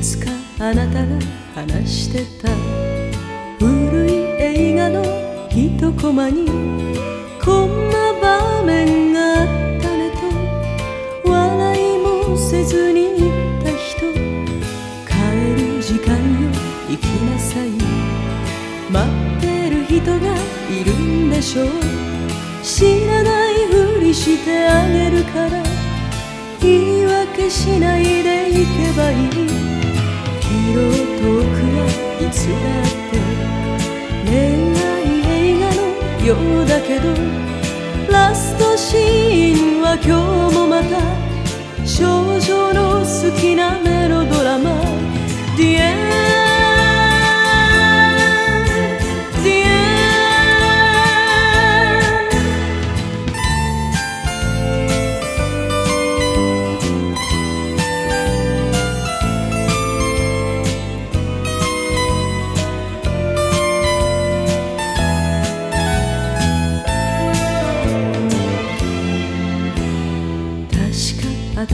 つかあなたが話してた。古い映画の一コマにこんな場面があったねと笑いもせずに言った人。帰る時間よ行きなさい。待ってる人がいるんでしょう。知らないふりしてあげるから言い訳しないで行けばいい。だって恋愛映画のようだけどラストシーンは今日もまた少女の好きな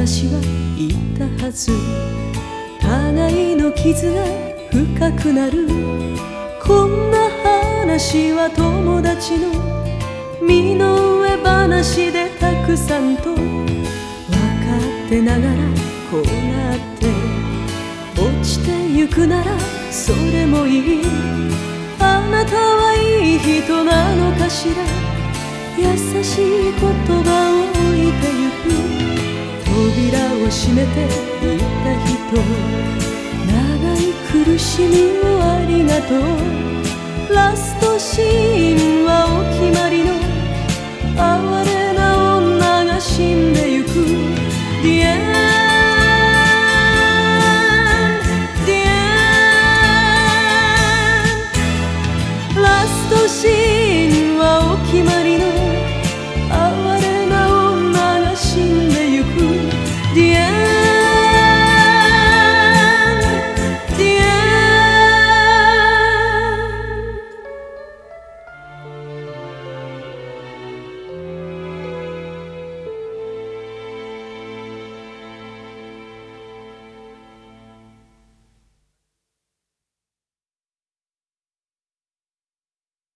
私は言ったはず互いの傷が深くなるこんな話は友達の身の上話でたくさんと分かってながらこうなって落ちてゆくならそれもいいあなたはいい人なのかしら優しい言葉を置いてめていった人。長い苦しみをありがとう。ラストシーンは